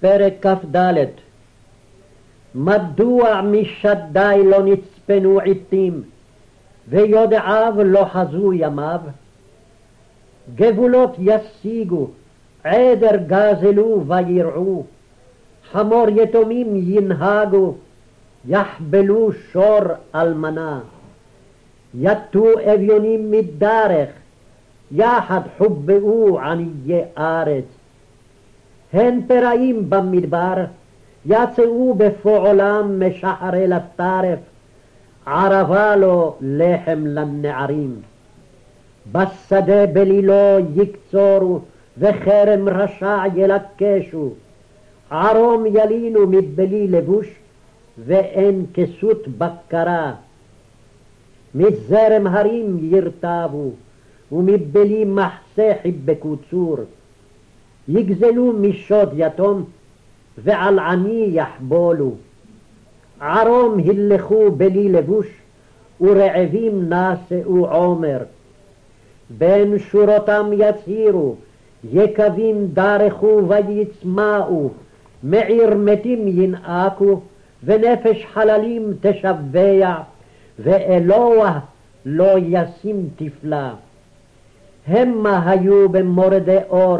פרק כ"ד מדוע משדי לא נצפנו עתים, ויודעיו לא חזו ימיו? גבולות ישיגו, עדר גזלו וירעו, חמור יתומים ינהגו, יחבלו שור אלמנה. יטו אביונים מדרך, יחד חובאו עניי ארץ. הן פראים במדבר, יצאו בפועלם משחרי לטרף, ערבה לו לחם לנערים. בשדה בלילו יקצורו, וחרם רשע ילקשו. ערום ילינו מבלי לבוש, ואין כסות בקרה. מזרם הרים ירטבו, ומבלי מחסה חיבקו צור. יגזלו משוד יתום, ועל עני יחבולו. ערום הלכו בלי לבוש, ורעבים נשאו עומר. בין שורותם יצהירו, יקבים דרכו ויצמאו, מעיר מתים ינאקו, ונפש חללים תשבע, ואלוה לא ישים תפלה. המה היו במורדי אור,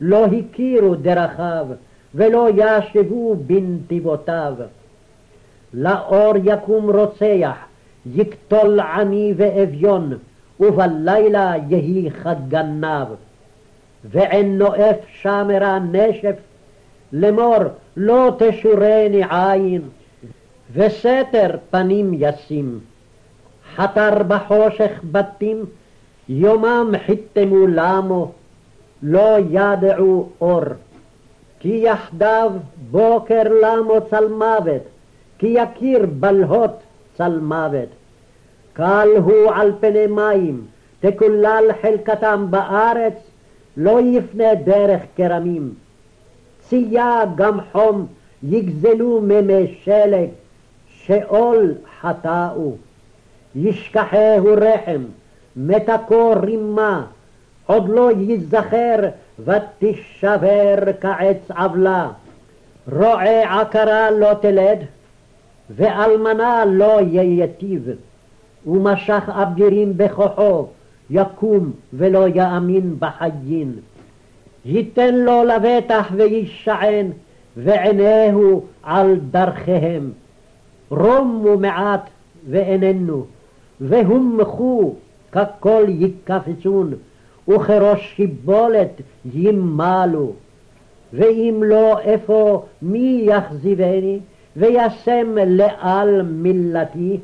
לא הכירו דרכיו, ולא ישבו בנתיבותיו. לאור יקום רוצח, יקטול עני ואביון, ובלילה יהי כגנב. ועין נואף שמרה נשף, לאמור לא תשורני עין, וסתר פנים ישים. חתר בחושך בתים, יומם חיתמו למו, לא ידעו אור. כי יחדיו בוקר למו צל מוות, כי יכיר בלהות צל מוות. קל הוא על פני מים, תקולל חלקתם בארץ, לא יפנה דרך כרמים. צייה גם חום יגזלו ממי שלג, שאול חטאו. ישכחהו רחם, מתקו רימה, עוד לא ייזכר ותישבר כעץ עוולה. רועה עקרה לא תלד, ואלמנה לא ייטיב, ומשך אבירים בכוחו, יקום ולא יאמין בחיים. ייתן לו לבטח וישען, ועיניהו על דרכיהם. רומו מעט ואיננו, והומחו ככל יקפצון, וכראש שיבולת ימלו. ואם לא אפוא מי יחזיבני, וישם לעל מילתי?